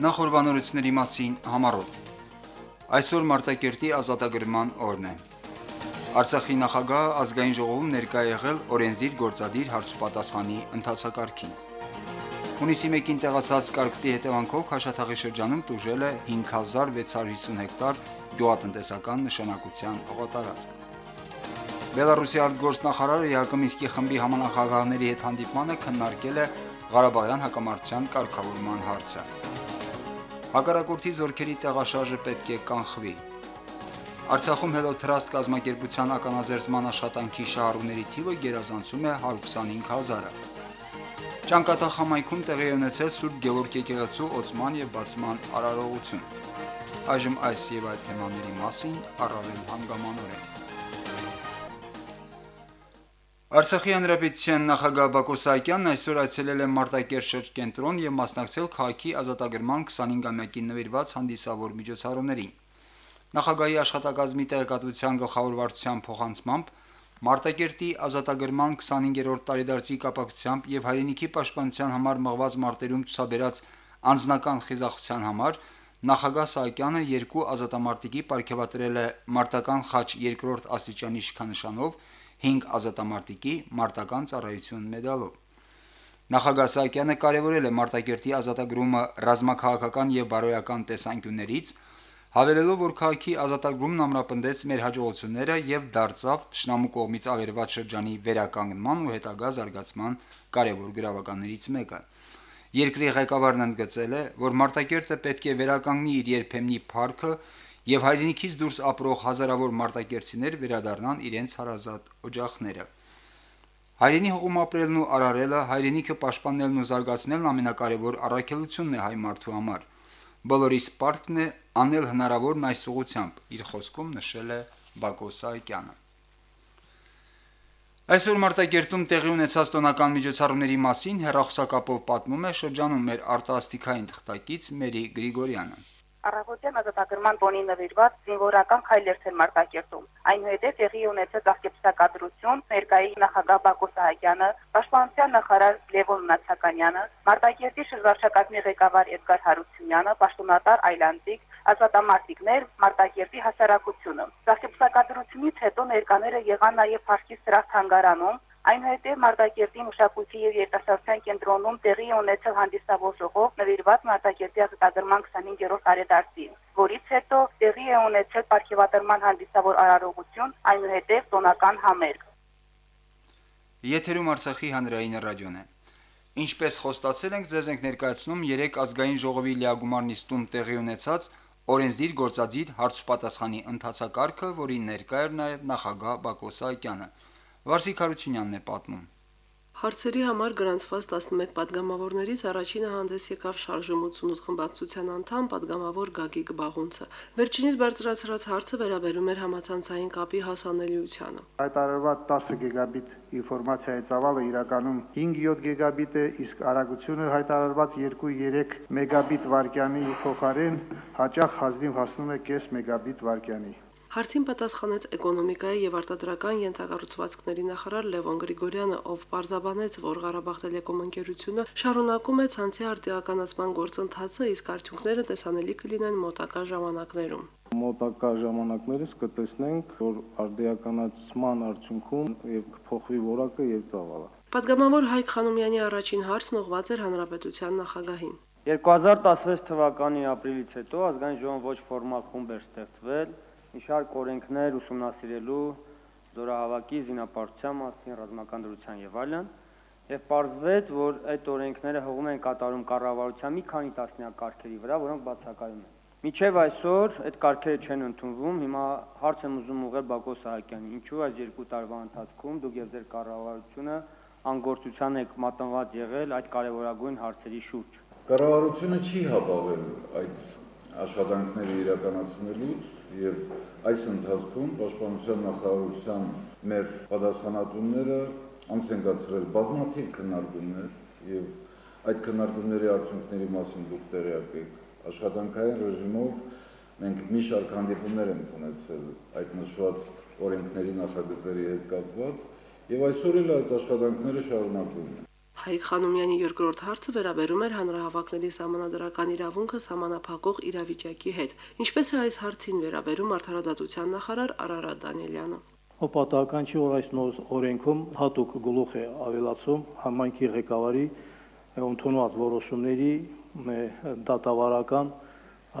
Նախորbanությունների մասին համառոտ Այսօր Մարտակերտի ազատագրման օրն է։ Արցախի նախագահը Ազգային ժողովում ներկա եղել օրենսդիր գործադիր հարցուպատասխանի ընթացակարգին։ Հունիսի 1-ին տեղացած կարգուտի հետևանքով Քաշաթաղի շրջանում տուժել է 5650 հեկտար գյուղատնտեսական նշանակության հողատարածք։ Բելարուսի արտգործնախարարը ԵԱԿ Մինսկի խմբի համանախագահների հետ հանդիպմանը քննարկել է Ղարաբաղյան հակամարտության կարգավորման հարցը։ Հակառակորդի զորքերի տեղաշարժը պետք է կանխվի։ Արցախում Trust կազմակերպության ականաձերծման աշխատանքի շահառուների թիվը գերազանցում է 125000-ը։ Ճանկատախ համայնքում տեղի ունեցել Սուրբ Գևորգ եկեղեցու օծման եւ բացման արարողություն։ Այժմ այս եւ այլ թեմաների մասին առավել հանգամանորեն։ Արցախի հանրապետության նախագահ Բակո Սահակյանն այսօր այցելել է Մարտակերտ շրջկենտրոն եւ մասնակցել քաղաքի ազատագրման 25-ամյակին նվիրված հանդիսավոր միջոցառումներին։ Նախագահի աշխատակազմի տեղեկատվության գլխավոր վարչության փոխանցմամբ Մարտակերտի ազատագրման 25-րդ տարեդարձի կապակցությամբ եւ հայրենիքի պաշտպանության համար մղված մարտերում ցուսաբերած անձնական խիզախության համար նախագահ Սահակյանը երկու ազատամարտիկի ապարգևատրել է մարտական խաչ երկրորդ աստիճանի շքանշանով 5 ազատամարտիկի մարտական ծառայություն մեդալով։ Նախագահ Սահակյանը կարևորել է Մարտակերտի ազատագրումը ռազմաքաղաքական եւ բարոյական տեսանկյուններից, հավելելով, որ քաղաքի ազատագրումն ամրապնդեց մեր հաջողությունները եւ դարձավ ճշնամու կողմից ավերված շրջանի վերականգնման ու հետագա զարգացման կարևոր գրավականներից մեկը։ Երկրի ղեկավարն ընդգծել է, որ Մարտակերտը պետք է վերականգնի իր երբեմնի փառքը եւ հայրենիքից դուրս ապրող հազարավոր մարտակերտցիներ վերադառնան իրենց հարազատ օջախները։ Հայրենի հողում ապրելն ու արարելը, հայրենիքը պաշտպանելն ու զարգացնելն ամենակարևոր առաքելությունն է հայ մարդու համար։ Բոլորիս պարտքն է անել հնարավորն այս ուղությամբ, իր խոսքում նշել է Բակո Սահակյանը։ Այսօր Մարտակերտում տեղի ունեցած տոնական միջոցառումների մասին հերախոսակապով պատմում է շրջանում մեր արտասթիկային թղթակից Մերի Գրիգորյանը։ Առավոտյան ազատագրման տոնի նվիրված զինվորական քայլեր են Մարտակերտում։ Այնուհետև տեղի ունեցել դասկեպսակադրություն ներկայի նախագահ Բակո Սահակյանը, պաշտպանության նախարար Լևոն Նացականյանը, Մարտակերտի շրջարարչակազմի ղեկավար Էդգար Հարությունյանը, պաշտոնատար Այլանդիկ, ազատամարտիկներ, Մարտակերտի հասարակությունը։ Դասկեպսակադրությունից հետո ներկաները եղան նաև Փարքի սրահ թանգարանում, Այնուհետև Մարտակերտի մշակույթի եւ երիտասարդության կենտրոնում տեղի ունեցել հանդիսավոր ժողով նվիրված Մարտակերտի ազատագրման 25-րդ տարեդարձին, որից հետո տեղի է ունեցել ապարքեվատրման հանդիսավոր արարողություն, այնուհետև տոնական համերգ։ Եթերում Արցախի հանրային ռադիոն է։ Ինչպես խոստացել ենք, ձեզ ենք ներկայացնում 3 ազգային ժողովի լիագումար նիստում տեղի ունեցած օրենսդիր գործադիր հարցպատասխանի ընթացակարգը, որին ներկա էր նաև նախագահ Բակո Սահակյանը։ Վարսիկ Հարությունյանն է պատմում։ Հարցերի համար գրանցված 11 падգամավորներից առաջինը հանդես եկավ շարժում 88 խմբակցության անդամ падգամավոր Գագիկ Բաղունցը։ Վերջինիս բարձրացրած հարցը վերաբերում էր համացանցային կապի հասանելիությանը։ Հայտարարված 10 գիգաբիտ ինֆորմացիայի ծավալը իրականում 5-7 գիգաբիտ է, իսկ արագությունը հայտարարված 2-3 մեգաբիտ վարկյանի փոխարեն հաճախ հազնիվ հասնում է 0.5 մեգաբիտ վարկյանի։ Հարցին պատասխանեց էկոնոմիկայի եւ արտադրական ենթակառուցվածքների նախարար Լևոն Գրիգորյանը, ով պարզաբանեց, որ Ղարաբաղ տելեկոմ ընկերությունը շարունակում է ցանցի արտիականացման գործընթացը, իսկ արդյունքները տեսանելի կլինեն մոտակա ժամանակներում մոտակա ժամանակներս կտեսնենք, որ արդիականացման արդյունքում եւ կփոխվի որակը եւ ծավալը։ Պատգամավոր Հայկ Խանոմյանի առաջին հարցն ուղված էր հանրապետության նախագահին։ 2016 թվականի ապրիլից հետո ազգային ժողովում ոչ ֆորմալ խումբ էր ստեղծվել մի շարք օրենքներ ուսումնասիրելու զորահավաքի զինապարտության մասին, ռազմական դրության եւ այլն, եւ պարզվեց, որ այդ օրենքները հողում են կատարում կառավարության մի քանի տասնյակ կարգերի վրա, որոնք բացակայում են։ Միջև այսօր այդ կարգերը չեն ընդունվում։ Հիմա հարց եմ ուզում ուղղել Բակո Սահակյանին։ Ինչու այս երկու տարվա ընթացքում դուք եւ ձեր կառավարությունը անգործության եք մատնված եղել այդ կարևորագույն հարցերի շուրջ։ Կառավարությունը չի հապաղել այդ աշխատանքները իրականացնելուց եւ այս ընթացքում պաշտպանության նախարարության մեր պատասխանատունները անց են գացրել բազմաթիվ քննարկումներ եւ այդ քննարկումների արդյունքների մասին դուք տեղյակ եք աշխատանքային ռեժիմով մենք մի շարք հանդիպումներ ենք ունեցել այդ նշված օրենքների նախագծերի հետ կապված եւ այսօր էլ այդ աշխատանքները շարունակվում են Հայկ Խանոմյանի երկրորդ հարցը վերաբերում էր հանրահավաքների համանadrական իրավունքը համանապակող իրավիճակի հետ։ Ինչպես է այս հարցին վերաբերում արդարադատության նախարար Արարատ Դանիելյանը։ Հոպատական չի, որ այս նոր օրենքում հատուկ գլուխ է ավելացում համայնքի ղեկավարի ընդունված որոշումների դատավարական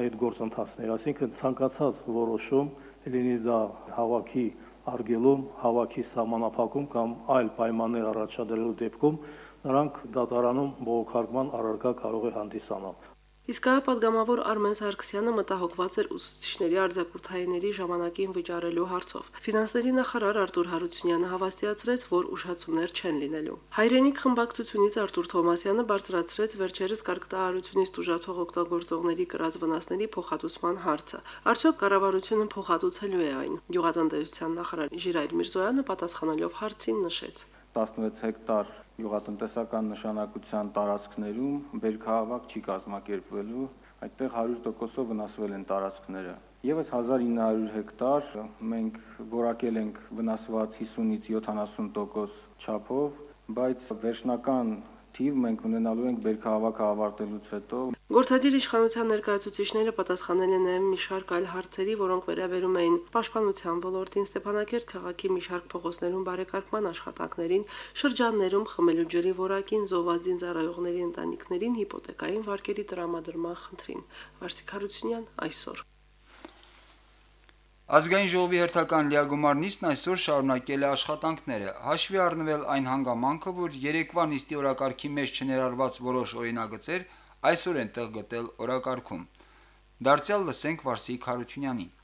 այդ գործընթացներ, այսինքն ցանկացած որոշում, լինի դա հավաքի արգելում, հավաքի սահմանափակում կամ այլ պայմաններ առաջադրելու դեպքում նրանք դատարանում բողոքարկման առարկա կարող է հանդիսանալ։ Իսկ հա պատգամավոր Արմեն Սարգսյանը մտահոգված էր ուսուցիչների արձակուրդայիների ժամանակին վճարելու հարցով։ Ֆինանսների նախարար Արտուր Հարությունյանը հավաստիացրեց, որ ուշացումներ չեն լինելու։ Հայրենիք խմբակցությունից Արտուր Թոմասյանը բարձրացրեց վերջերս կարգտահարությունից տուժացող օգտագործողների կրած վնասների փոխհատուցման հարցը։ Արդյոք կառավարությունը փոխհատուցելու է այն։ Գյուղատնտեսության նախարար Ժիրայր Միրզոյանը պատասխանելով հարցին նշեց. 16 հեկտար յուղատնտեսական նշանակության տարածքներում բերքահավաք չի կազմակերպվելու, այդտեղ 100%-ով վնասվել են տարածքները։ Եվս 1900 հեկտար մենք որակել ենք վնասված 50-ից 70% չափով, բայց վերջնական թիվ մենք ունենալու ենք բերքահավաքը ավարտելուց հետո։ Գործադիր իշխանության ներկայացուցիչները պատասխանել են նաև մի շարք այլ հարցերի, որոնք վերաբերում էին պաշտպանության ոլորտին, Ստեփանակերտ քաղաքի մի շարք փողոցներում բարեկարգման աշխատանքներին, շրջաններում խմելու ջրի որակին, զոհվածին ծառայողների ընտանիքներին, հիպոթեկային վարկերի տրամադրման խնդրին։ Վարսիկ Հարությունյան այսօր Ազգային ժողովի հերթական լիագումար նիստն այսօր շարունակել է աշխատանքները։ Հաշվի առնվել այն հանգամանքը, որ երեկվա նիստի օրակարգի մեջ չներարված որոշ օրինագծեր այսօր են տեղ գտել օրակարգում։ Դարձյալ լսենք Վարսիկ Հարությունյանին։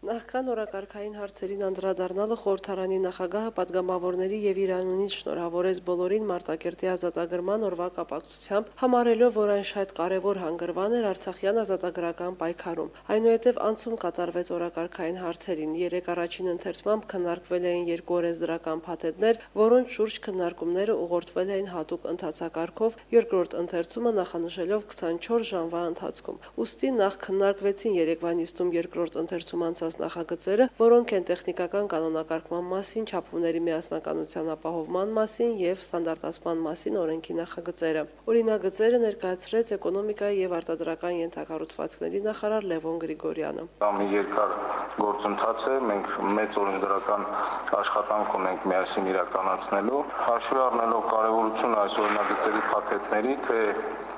Նախքան օրակարգային հարցերին անդրադառնալը խորհրդարանի նախագահը падգամավորների եւ Իրանունից շնորհավորեց բոլորին Մարտակերտի ազատագրման օրվա կապակցությամբ, համարելով, որ այն շատ կարեւոր հանգրվան էր Արցախյան ազատագրական պայքարում։ Այնուհետև անցում կատարվեց օրակարգային հարցերին։ Երեք առաջին ընթերցմամբ քննարկվել էին երկու օրենսդրական փաթեթներ, որոնց շուրջ քննարկումները ուղղորդվել էին հատուկ ընթացակարգով, երկրորդ ընթերցումը նախանշելով 24 ժամվա ընթացքում։ Ոստի նախ քննարկվեցին Երևանի ստում երկրորդ ընթերցում անց ստացված նախագծերը, որոնք են տեխնիկական կանոնակարգման մասին, չափումների միասնականության ապահովման մասին եւ ստանդարտացման մասին օրենքի նախագծերը։ Օրինագծերը ներկայացրեց էկոնոմիկայի եւ արտադրական ենթակառուցվածքների նախարար Լևոն Գրիգորյանը։ Դա երկար գործընթաց է, մենք մեծ օրենսդրական աշխատանք ունենք միասին իրականացնելու, հաշվի առնելով կարևորությունը այս օրինագծերի փաթեթների, թե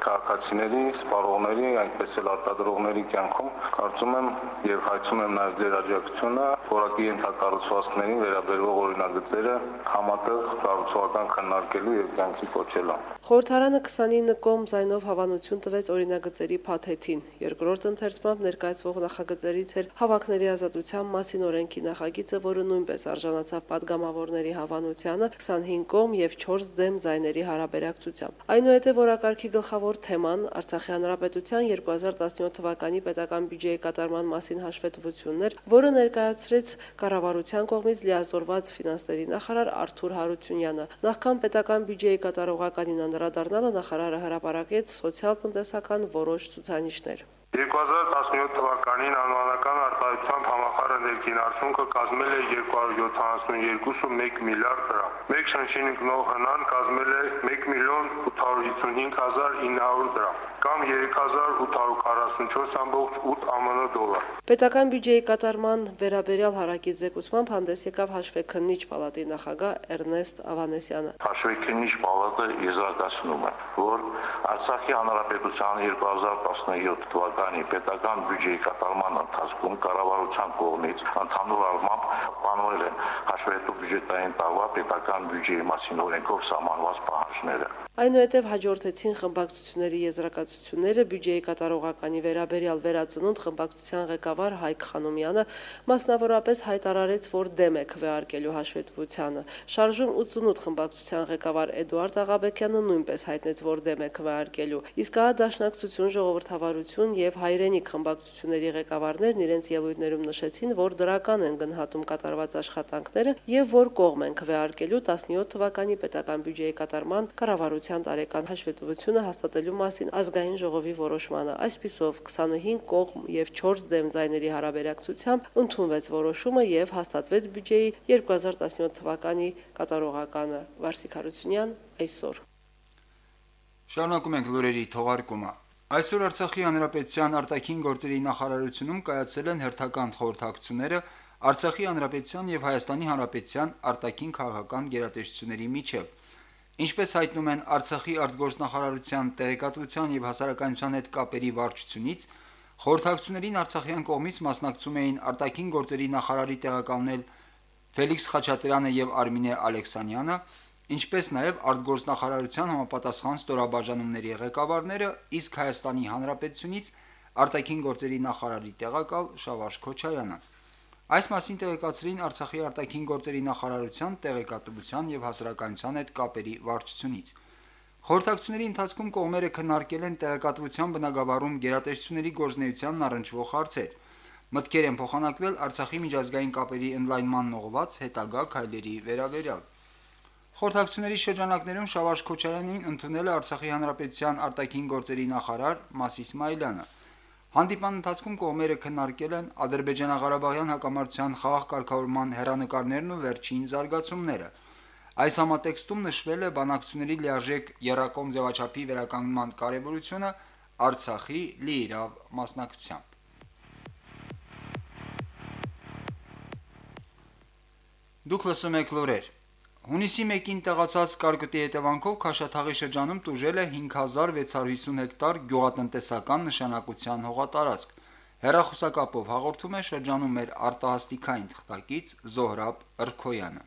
քաղաքացիների, սպառողների, այնպես էլ արտադրողների կյանքում կարծում եմ եւ հայցում եմ նաեւ ձեր աջակցությունը, որակի ենթակառուցվածքներին վերաբերող օրինագծերը համատեղ կառուցողական քննարկելու եւ կյանքի կոչելու։ Խորհրդարանը 29 կողմ ձայնով հավանություն տվեց օրինագծերի փաթեթին։ Երկրորդ ընթերցմամբ ներկայացվող նախագծերից էր հավաքների ազատության մասին օրենքի նախագիծը, որը նույնպես արժանացավ падգամավորների հավանությանը 25 կողմ եւ 4 դեմ ձայների հարաբերակցությամբ։ Այնուհետև որակարգի գլխավոր թեման Արցախի հանրապետության 2017 թվականի պետական բյուջեի կատարման մասին հաշվետվություններ, որը ներկայացրեց կառավարության կողմից լիազորված ֆինանսների նախարար Արթուր Հարությունյանը։ Նախքան պետական բյուջեի կատարողականին անդրադառնալը նախարարը հրապարակեց սոցիալ-տնտեսական որոշ ցուցանիշներ։ 2017 թվականին անվանական արտահայտությամբ համախառը ներքին արդյունքը կազմել է 272.1 միլիարդ դրամ։ Մեկ շնչին ընկնող հնան կազմել է 1 միլիոն 855900 դրամ կամ 3844.8 ԱՄՆ դոլար։ Պետական բյուջեի կատարման վերաբերյալ հարակից զեկուցմամբ հանդես եկավ հաշվեկնիչ պալատի նախագահ Էրնեստ Ավանեսյանը։ Հաշվեկնիչ պալատը եզրակացնում է, որ Արցախի հանրապետության 2017 թվականի պետական բյուջեի կատարման ընթացքում կառավարության կողմից ընդհանուր առմամբ պանոել են հաշվետու բյուջետային տարվա պետական բյուջեի մասին օրենքով սահմանված պահանջները։ Այնուհետև հաջորդեցին խմբակցությունների եզրակացությունները բյուջեի կատարողականի վերաբերյալ վերածնունդ խմբակցության ղեկավար Հայկ Խանոմյանը մասնավորապես հայտարարեց, որ դեմ է քվեարկելու հաշվետվությանը։ Շարժում 88 խմբակցության ղեկավար Էդուարդ Աղաբեկյանը նույնպես հայտնեց, որ դեմ է քվեարկելու։ Իսկ ահա Դաշնակցություն, Ժողովրդավարություն եւ Հայրենիք խմբակցությունների ղեկավարներն իրենց ելույթներում նշեցին, որ դրական են գնահատում կատարված աշխատանքները եւ որ կողմ են քվեարկելու 17 թվականի պետական բյուջեի կատարման կառավարության կառավարության տարեկան հաշվետվությունը հաստատելու մասին ազգային ժողովի որոշմանը։ Այսպիսով 25 կողմ եւ 4 դեմ ձայների հարաբերակցությամբ ընդունվեց որոշումը եւ հաստատվեց բյուջեի 2017 թվականի կատարողականը։ Վարսիկ Հարությունյան այսօր Շարունակում ենք լուրերի թողարկումը։ Այսօր Արցախի հանրապետության արտաքին գործերի նախարարությունում կայացել են հերթական խորհրդակցությունները Արցախի հանրապետության եւ Հայաստանի հանրապետության արտաքին քաղաքական գերատեսչությունների միջև։ Ինչպես հայտնում են Արցախի արտգործնախարարության տեղեկատվության եւ հասարակայնության հետ կապերի վարչությունից, խորհրդակցություններին Արցախյան կողմից մասնակցում էին արտաքին գործերի նախարարի տեղակալներ Ֆելիքս Խաչատրյանը եւ Արմինե Ալեքսանյանը, ինչպես նաև արտգործնախարարության համապատասխան ստորաբաժանումների ղեկավարները, իսկ Հայաստանի Հանրապետությունից արտաքին գործերի նախարարի տեղակալ Շավարժ Քոչարյանը։ Այս մասին տեղեկացրին Արցախի արտաքին գործերի նախարարության տեղեկատվության եւ հասարակայնության հետ կապերի վարչությունից։ Խորհրդակցությունների ընթացքում կողմերը քննարկել են տեղեկատվության բնագավառում գերատեսչությունների գործնեությանն առնչվող հարցեր։ Մտքեր են փոխանակվել Արցախի միջազգային կապերի ընդլայնման ուղղված հետագա քայլերի վերաբերյալ։ Խորհրդակցությունների շրջանակներում Շավարժ Քոչարյանին ընդունել է Արցախի հանրապետության արտաքին գործերի նախարար Մաս Իսմայելյանը։ Հանդիպան ընթացքում կողմերը քննարկել են Ադրբեջանա-Ղարաբաղյան հակամարտության խաղաղ կարգավորման հերանեկարներն ու վերջին զարգացումները։ Այս համատեքստում նշվել է բանակցությունների լիարժեք երակոմ ձևաչափի վերականգնման կարևորությունը Արցախի լիիրավ մասնակցությամբ։ Դուք լսում եք լուրեր։ Հունիսի 1-ին տեղացած կարկտի հետևանքով Քաշաթաղի շրջանում տուժել է 5650 հեկտար գյուղատնտեսական նշանակության հողատարածք։ Հերախոսակապով հաղորդում է շրջանում մեր արտահասթիկային թղթակից Զոհրաբ Ըրքոյանը։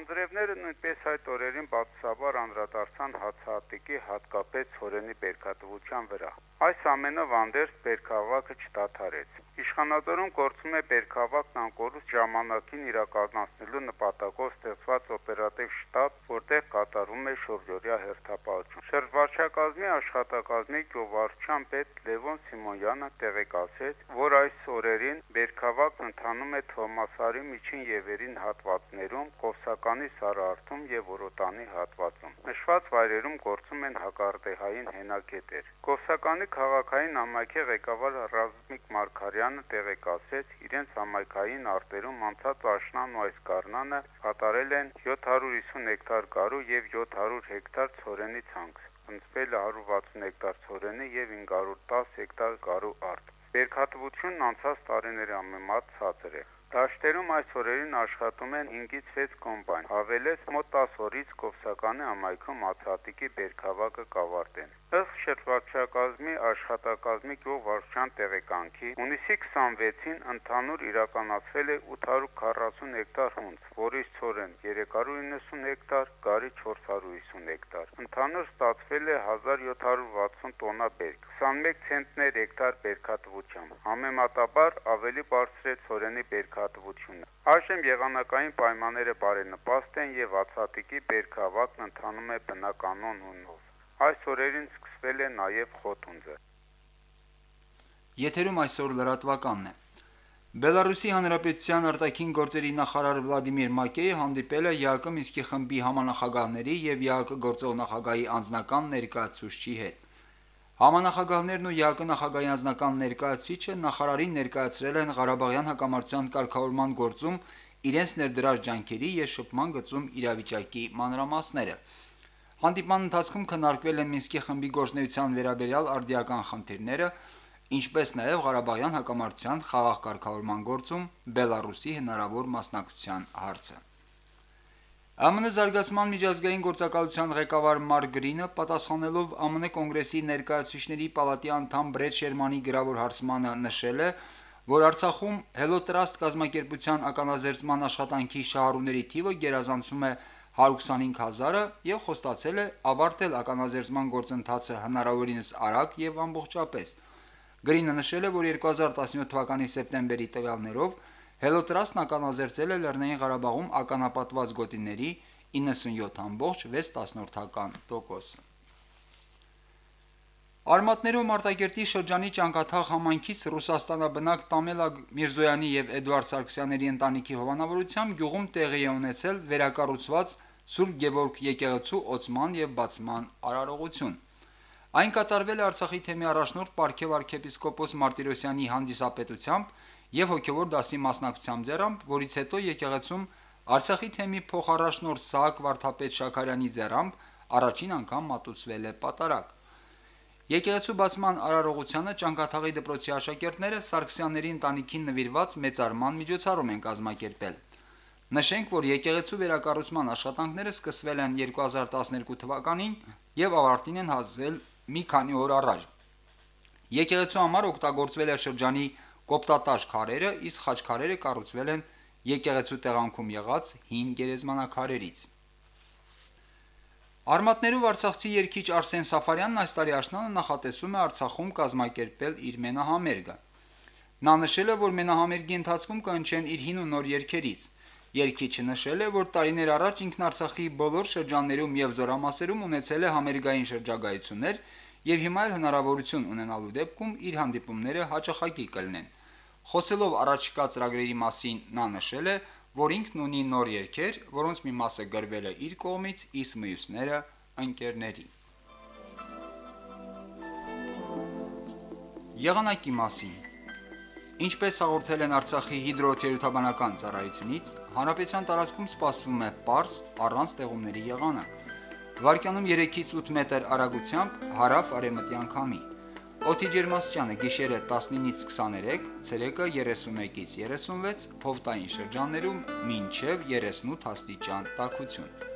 Անձրևները նույնպես այդ օրերին բացասաբար անդրադարձան հացահատիկի հատկապես հորենի բերքատվության վրա։ Այս ամենը վանդերս բերքավակը չդադարեց։ Իշխանատորում գործում է Բերքավակն անկորուս ժամանակին իրականացնելու նպատակով ստեղծված օպերատիվ շտաբ, որտեղ կատարում է շրջօրյա հերթապահություն։ Շրջվարչակազմի աշխատակազմի գյուղվարչության պետ Լևոն Սիմոնյանը տեղեկացրեց, որ այս օրերին Բերքավակն ընթանում է Թոմասարի միջին եվերին հատվածներում, Կովսականի Սարարթում եւ Որոտանի հատվածում։ Նշված վայրերում գործում են հակարտեհային հենակետեր։ Կովսականի քաղաքային համայնքի ղեկավար Ռազմիկ Մարկարյան Սարգսյանը տեղեկացրեց, իրենց համայնքային արտերում անցած աշնան ու այս գարնանը կատարել են 750 հեկտար գարու եւ 700 հեկտար ցորենի ցանց։ Ընծվել է 160 հեկտար ցորենի եւ 510 հեկտար գարու արտ։ Բերքատվությունն անցած տարիների համեմատ ցածր է։ Դաշտերում այս օրերին աշխատում են 5-ից 6 կոմպայն։ Ավելես մոտ 10 օրից Կովսականի համայնքում ացատիկի բերքավակը կավարտեն։ Ըստ շրջակազմի աշխատակազմի գյուղվարչության տեղեկանքի, հունիսի 26-ին ընդհանուր իրականացվել է 840 հեկտար հունց, որից ծորեն 390 հեկտար, գարի 450 հեկտար։ Ընդհանուր ստացվել է 1760 տոննա բերք, 21 ցենտներ հեկտար բերքատվությամբ։ Համեմատաբար ավելի բարձր է ծորենի բերք հատվությունը։ Այժմ եղանակային պայմանները բարենպաստ են եւ ացատիկի բերքավակն ընթանում է բնականոն հունով։ Այս օրերին սկսվել է նաեւ խոտունձը։ Եթերում այսօր լրատվականն է։ Բելարուսի Հանրապետության արտաքին գործերի նախարար Վլադիմիր Մակեյը հանդիպել է ԵԱԿ Մինսկի խմբի համանախագահների եւ ԵԱԿ գործող նախագահի անձնական ներկայացուցչի հետ։ Համանախագահներն ու ՀԱԿ նախագահի անձնական ներկայացուցիչը նախարարին ներկայացրել են Ղարաբաղյան հակամարտության կարգավորման գործում իրենց ներդրած ջանքերի եւ շփման գծում իրավիճակի մանրամասները։ Հանդիպման ընթացքում քննարկվել են Մինսկի խմբի գործնեության վերաբերյալ արդիական խնդիրները, ինչպես նաև Ղարաբաղյան հակամարտության խաղաղ կարգավորման գործում Բելարուսի հնարավոր մասնակցության հարցը։ ԱՄՆ զարգացման միջազգային գործակալության ղեկավար Մարկ Գրինը պատասխանելով ԱՄՆ կոնգրեսի ներկայացուցիչների պալատի անդամ Բրեդ Շերմանի գրավոր հարցմանը նշել է, որ Արցախում Hello Trust կազմակերպության ականաձերծման աշխատանքի շահառուների թիվը գերազանցում է 125000-ը եւ խոստացել է ավարտել ականաձերծման գործընթացը հնարավորինս արագ եւ ամբողջապես։ Գրինը նշել է, որ 2017 թվականի սեպտեմբերի տվյալներով Հելոտրաստն ականազերծել է Լեռնային Ղարաբաղում ականապատված գոտիների 97.6%-ը։ Արմատներում Արտակերտի շրջանի Ճանկաթաղ համայնքից Ռուսաստանաբնակ Տամելա Միրզոյանի եւ Էդուարդ Սարգսյանների ընտանիքի հովանավորությամբ գյուղում տեղի է ունեցել վերակառուցված Սուրբ Գևորգ եկեղեցու օծման եւ բացման արարողություն։ Այն կատարվել է Արցախի թեմի առաջնորդ Պարքև arczepiskopos Մարտիրոսյանի հանդիսապետությամբ եւ հոգեվոր դասի մասնակցությամբ ձեռամբ, որից հետո եկեղեցում Արցախի թեմի փոխարաշնորհ Սահակ Վարդապետ Շաքարյանի ձեռամբ առաջին անգամ մատուցվել է պատարակ։ Եկեղեցու բացման արարողությանը Ճանկաթաղի դպրոցի աշակերտները Սարգսյանների ընտանիքին նվիրված մեծարման միջոցառում են կազմակերպել։ Նշենք, որ եկեղեցու վերակառուցման աշխատանքները սկսվել են 2012 թվականին եւ ավարտին են հասվել մի քանի օր առաջ։ Եկեղեցու համար օգտագործվել է շրջանի կոպտատաշ քարերը, իսկ խաչքարերը կառուցվել են եկեղեցու տեղանքում եղած հին գերեզմանակարերից։ Արմատներով Արցախցի երգիչ Արսեն Սաֆարյանն այս տարի աշնանը նախատեսում է Արցախում կազմակերպել իր մենահամերգը։ Նա նշել է, որ մենահամերգի ընթացքում կընչեն իր հին ու նոր երգերից։ Երգիչը նշել է, որ տարիներ առաջ ինքն Արցախի բոլոր շրջաններում եւ զորամասերում ունեցել է համերգային շրջագայություններ եւ հիմա էլ հնարավորություն ունենալու դեպքում իր հանդիպումները հաճախակի կլինեն։ Խոսելով առաջիկա ծրագրերի մասին նա նշել է, որ ինքն ունի նոր երգեր, որոնց մի մասը գրվել է իր կողմից, իսկ մյուսները ընկերների։ Եղանակի մասին. Ինչպես հաղորդել են Արցախի հիդրոթերապևտաբանական ծառայությունից, հանրապետության տարածքում սպասվում է պարզ առանց տեղումների եղանակ։ Վարկյանում 3-ից 8 մետր արագությամբ հարավ արևմտյան քամի։ Օդի ջերմաստիճանը գիշերը 19-ից 23, ցերեկը 31-ից 36, փովտային շրջաններում մինչև 38 աստիճան տաքություն։